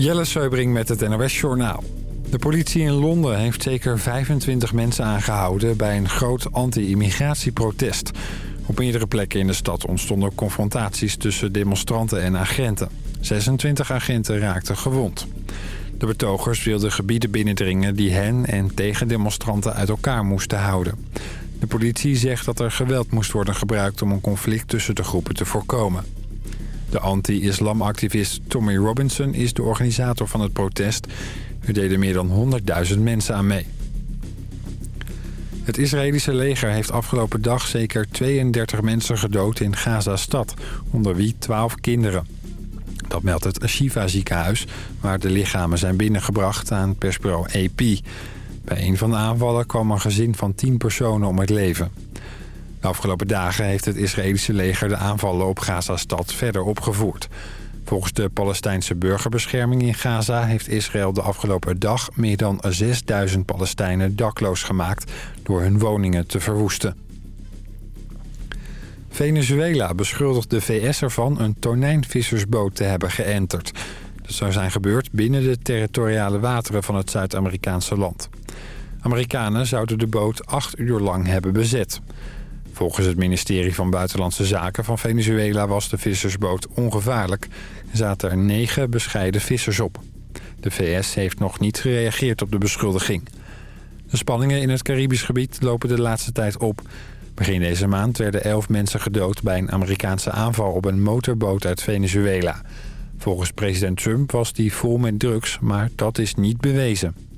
Jelle Seubring met het NOS Journaal. De politie in Londen heeft zeker 25 mensen aangehouden... bij een groot anti-immigratieprotest. Op meerdere plekken in de stad ontstonden confrontaties... tussen demonstranten en agenten. 26 agenten raakten gewond. De betogers wilden gebieden binnendringen... die hen en tegendemonstranten uit elkaar moesten houden. De politie zegt dat er geweld moest worden gebruikt... om een conflict tussen de groepen te voorkomen. De anti-islamactivist Tommy Robinson is de organisator van het protest. Er deden meer dan 100.000 mensen aan mee. Het Israëlische leger heeft afgelopen dag zeker 32 mensen gedood in Gaza-stad, onder wie 12 kinderen. Dat meldt het Shiva ziekenhuis, waar de lichamen zijn binnengebracht aan persbureau AP. Bij een van de aanvallen kwam een gezin van 10 personen om het leven. De afgelopen dagen heeft het Israëlische leger de aanvallen op Gaza-stad verder opgevoerd. Volgens de Palestijnse burgerbescherming in Gaza heeft Israël de afgelopen dag meer dan 6000 Palestijnen dakloos gemaakt door hun woningen te verwoesten. Venezuela beschuldigt de VS ervan een tonijnvissersboot te hebben geënterd. Dat zou zijn gebeurd binnen de territoriale wateren van het Zuid-Amerikaanse land. Amerikanen zouden de boot acht uur lang hebben bezet. Volgens het ministerie van Buitenlandse Zaken van Venezuela was de vissersboot ongevaarlijk. Zaten er negen bescheiden vissers op. De VS heeft nog niet gereageerd op de beschuldiging. De spanningen in het Caribisch gebied lopen de laatste tijd op. Begin deze maand werden elf mensen gedood bij een Amerikaanse aanval op een motorboot uit Venezuela. Volgens president Trump was die vol met drugs, maar dat is niet bewezen.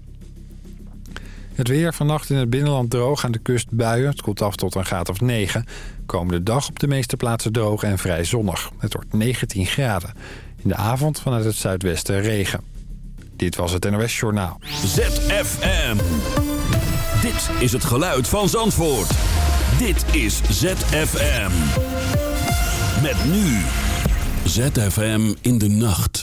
Het weer vannacht in het binnenland droog, aan de kust buien. Het koelt af tot een graad of 9. Komende dag op de meeste plaatsen droog en vrij zonnig. Het wordt 19 graden. In de avond vanuit het zuidwesten regen. Dit was het NOS Journaal. ZFM. Dit is het geluid van Zandvoort. Dit is ZFM. Met nu. ZFM in de nacht.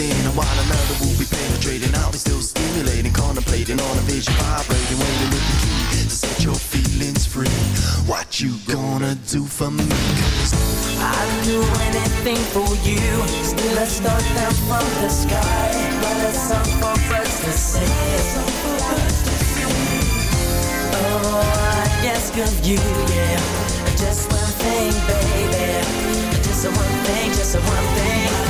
within. And while another will be penetrating, I'll be still stimulating, contemplating on a vision, vibrating, waiting with the key to set your feelings free. What you gonna do for me? I'd do anything for you. Still a star down from the sky, but a song for birds to sing. Oh, I ask of you, yeah. Just one thing, baby. Just one thing, just one thing.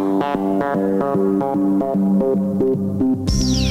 Thank you.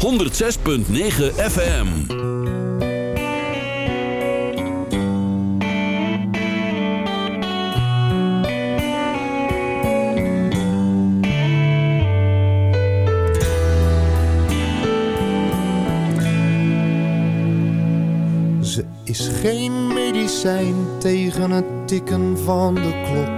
106.9 FM. is geen medicijn tegen het tikken van de klok.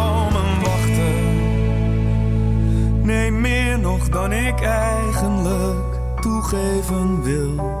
dan ik eigenlijk toegeven wil.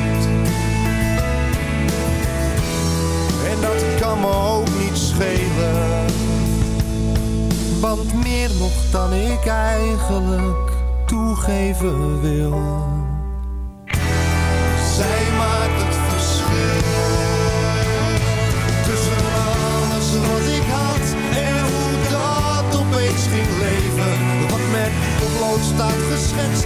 Dat kan me ook niet schelen. Want meer nog dan ik eigenlijk toegeven wil. Zij maakt het verschil. Tussen alles wat ik had en hoe dat opeens ging leven. Wat met potlood staat geschetst,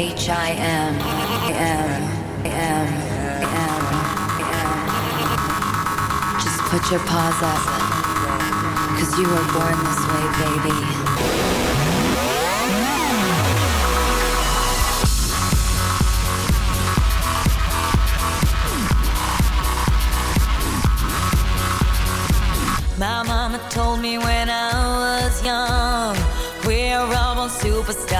H I M M M M. Just put your paws you were born this way, baby. My mama told me when I was young, we're all on superstars.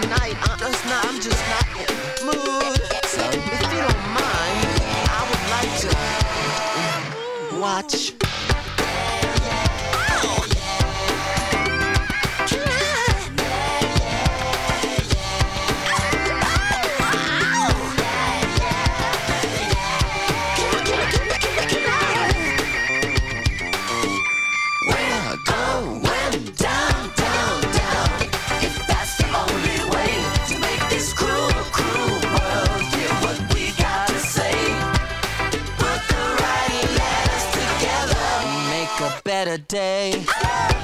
tonight. Uh, I'm just not, I'm just not. a day.